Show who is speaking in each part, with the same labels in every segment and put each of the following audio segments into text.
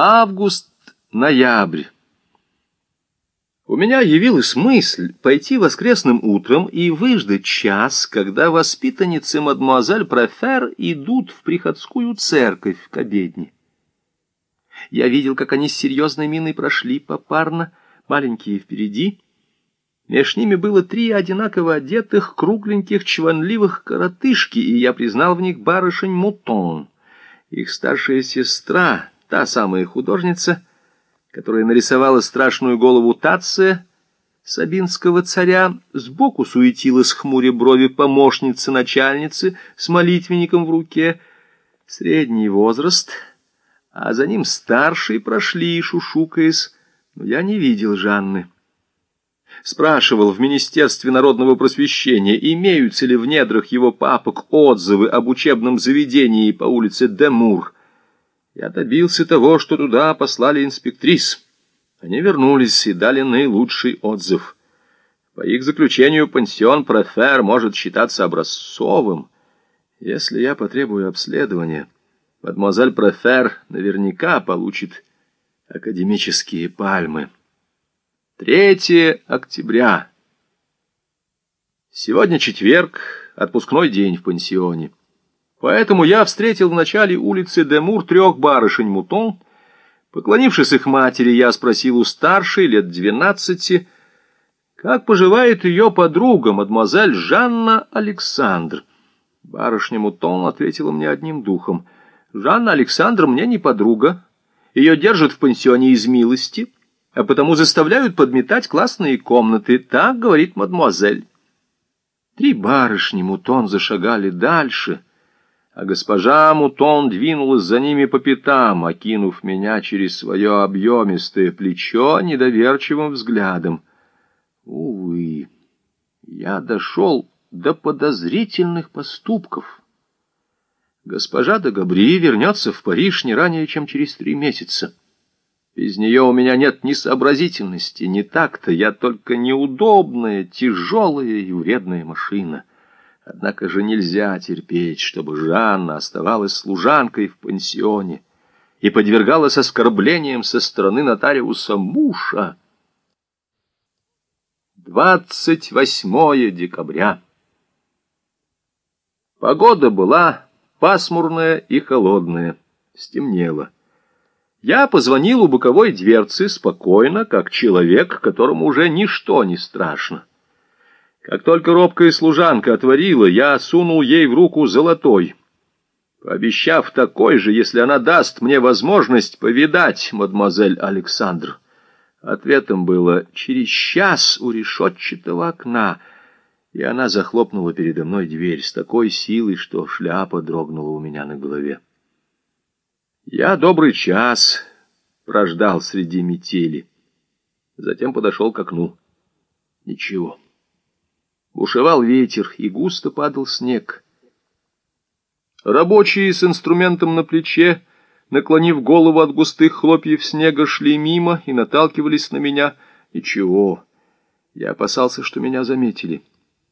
Speaker 1: Август-ноябрь. У меня явилась мысль пойти воскресным утром и выждать час, когда воспитанницы мадемуазель Префер идут в приходскую церковь к обедне. Я видел, как они с серьезной миной прошли попарно, маленькие впереди. Меж ними было три одинаково одетых, кругленьких, чванливых коротышки, и я признал в них барышень Мутон. Их старшая сестра, та самая художница, которая нарисовала страшную голову Тация, сабинского царя, сбоку суетилась хмуря брови помощницы начальницы с молитвенником в руке, средний возраст, а за ним старшие прошли, шушукаясь, но я не видел Жанны. Спрашивал в Министерстве народного просвещения, имеются ли в недрах его папок отзывы об учебном заведении по улице Демур. Я добился того, что туда послали инспектрис. Они вернулись и дали наилучший отзыв. По их заключению, пансион Профер может считаться образцовым. Если я потребую обследования, мадемуазель Профер наверняка получит академические пальмы. 3 октября. Сегодня четверг, отпускной день в пансионе. Поэтому я встретил в начале улицы Демур трех барышень Мутон. Поклонившись их матери, я спросил у старшей, лет двенадцати, как поживает ее подруга, мадемуазель Жанна Александр. Барышня Мутон ответила мне одним духом. «Жанна Александр мне не подруга. Ее держат в пансионе из милости» а потому заставляют подметать классные комнаты. Так говорит мадемуазель. Три барышни Мутон зашагали дальше, а госпожа Мутон двинулась за ними по пятам, окинув меня через свое объемистое плечо недоверчивым взглядом. Увы, я дошел до подозрительных поступков. Госпожа де Габри вернется в Париж не ранее, чем через три месяца. Без нее у меня нет ни сообразительности, ни такта, я только неудобная, тяжелая и вредная машина. Однако же нельзя терпеть, чтобы Жанна оставалась служанкой в пансионе и подвергалась оскорблениям со стороны нотариуса Муша. 28 декабря. Погода была пасмурная и холодная, стемнело. Я позвонил у боковой дверцы спокойно, как человек, которому уже ничто не страшно. Как только робкая служанка отворила, я сунул ей в руку золотой, пообещав такой же, если она даст мне возможность повидать мадемуазель Александр. Ответом было «через час у решетчатого окна», и она захлопнула передо мной дверь с такой силой, что шляпа дрогнула у меня на голове. Я добрый час прождал среди метели. Затем подошел к окну. Ничего. Бушевал ветер, и густо падал снег. Рабочие с инструментом на плече, наклонив голову от густых хлопьев снега, шли мимо и наталкивались на меня. Ничего. Я опасался, что меня заметили.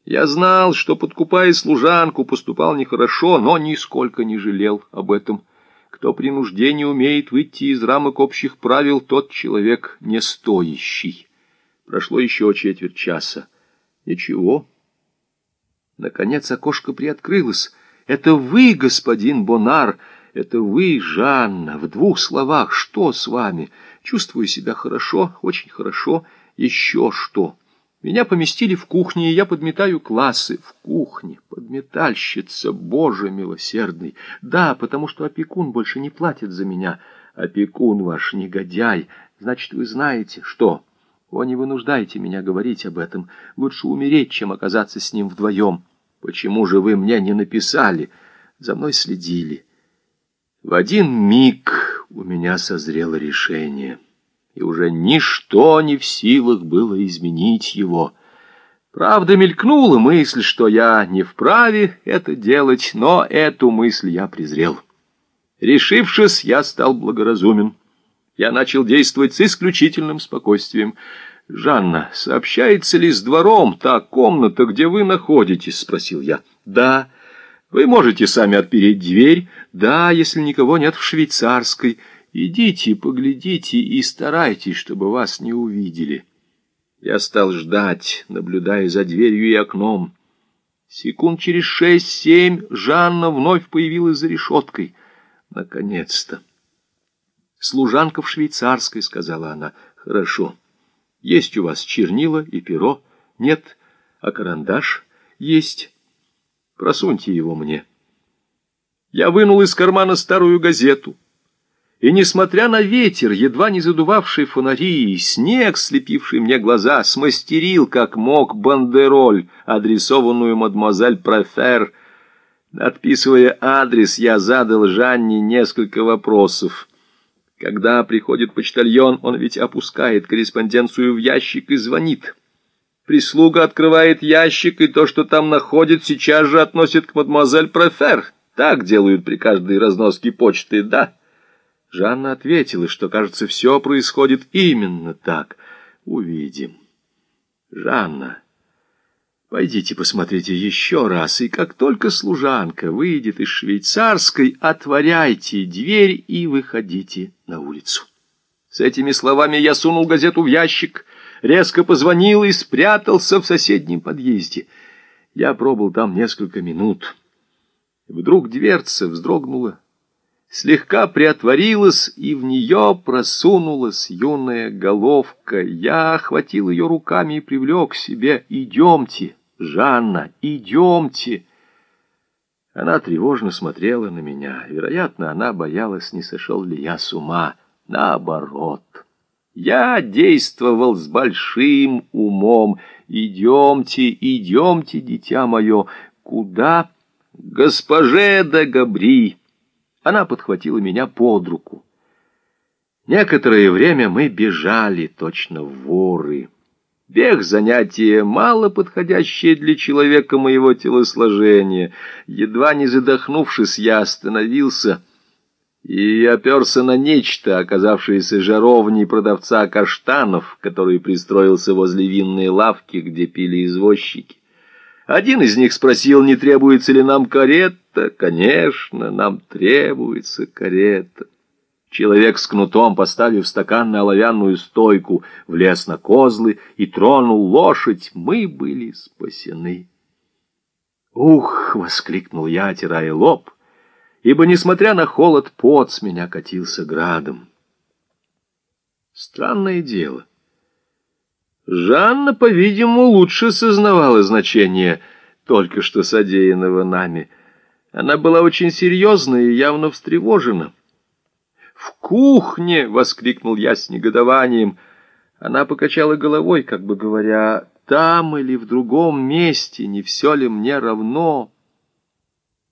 Speaker 1: Я знал, что, подкупая служанку, поступал нехорошо, но нисколько не жалел об этом. Кто при нужде умеет выйти из рамок общих правил, тот человек не стоящий. Прошло еще четверть часа. Ничего. Наконец окошко приоткрылось. «Это вы, господин Бонар, это вы, Жанна. В двух словах, что с вами? Чувствую себя хорошо, очень хорошо. Еще что?» Меня поместили в кухне, и я подметаю классы. В кухне. Подметальщица, Боже милосердный. Да, потому что опекун больше не платит за меня. Опекун ваш негодяй. Значит, вы знаете, что... О, не вынуждайте меня говорить об этом. Лучше умереть, чем оказаться с ним вдвоем. Почему же вы мне не написали? За мной следили. В один миг у меня созрело решение и уже ничто не в силах было изменить его. Правда, мелькнула мысль, что я не вправе это делать, но эту мысль я презрел. Решившись, я стал благоразумен. Я начал действовать с исключительным спокойствием. «Жанна, сообщается ли с двором та комната, где вы находитесь?» — спросил я. «Да». «Вы можете сами отпереть дверь?» «Да, если никого нет в швейцарской». Идите, поглядите и старайтесь, чтобы вас не увидели. Я стал ждать, наблюдая за дверью и окном. Секунд через шесть-семь Жанна вновь появилась за решеткой. Наконец-то! «Служанка в швейцарской», — сказала она. «Хорошо. Есть у вас чернила и перо? Нет. А карандаш? Есть. Просуньте его мне». Я вынул из кармана старую газету. И, несмотря на ветер, едва не задувавший фонари, и снег, слепивший мне глаза, смастерил, как мог, бандероль, адресованную мадемуазель Профер. Отписывая адрес, я задал Жанне несколько вопросов. Когда приходит почтальон, он ведь опускает корреспонденцию в ящик и звонит. Прислуга открывает ящик, и то, что там находит, сейчас же относит к мадемуазель Профер. Так делают при каждой разноске почты, да? Жанна ответила, что, кажется, все происходит именно так. Увидим. Жанна, пойдите посмотрите еще раз, и как только служанка выйдет из швейцарской, отворяйте дверь и выходите на улицу. С этими словами я сунул газету в ящик, резко позвонил и спрятался в соседнем подъезде. Я пробыл там несколько минут. Вдруг дверца вздрогнула, слегка приотворилась, и в нее просунулась юная головка. Я охватил ее руками и привлек к себе. «Идемте, Жанна, идемте!» Она тревожно смотрела на меня. Вероятно, она боялась, не сошел ли я с ума. Наоборот. Я действовал с большим умом. «Идемте, идемте, дитя мое!» «Куда?» «Госпоже де Габри!» Она подхватила меня под руку. Некоторое время мы бежали, точно воры. Бег — занятие мало подходящее для человека моего телосложения. Едва не задохнувшись, я остановился и оперся на нечто, оказавшееся жаровней продавца каштанов, который пристроился возле винной лавки, где пили извозчики. Один из них спросил, не требуется ли нам карета. Конечно, нам требуется карета. Человек с кнутом, поставив стакан на оловянную стойку, влез на козлы и тронул лошадь. Мы были спасены. «Ух!» — воскликнул я, отирая лоб, ибо, несмотря на холод, пот с меня катился градом. Странное дело — Жанна, по-видимому, лучше сознавала значение только что содеянного нами. Она была очень серьезна и явно встревожена. «В кухне!» — воскликнул я с негодованием. Она покачала головой, как бы говоря, «там или в другом месте, не все ли мне равно?»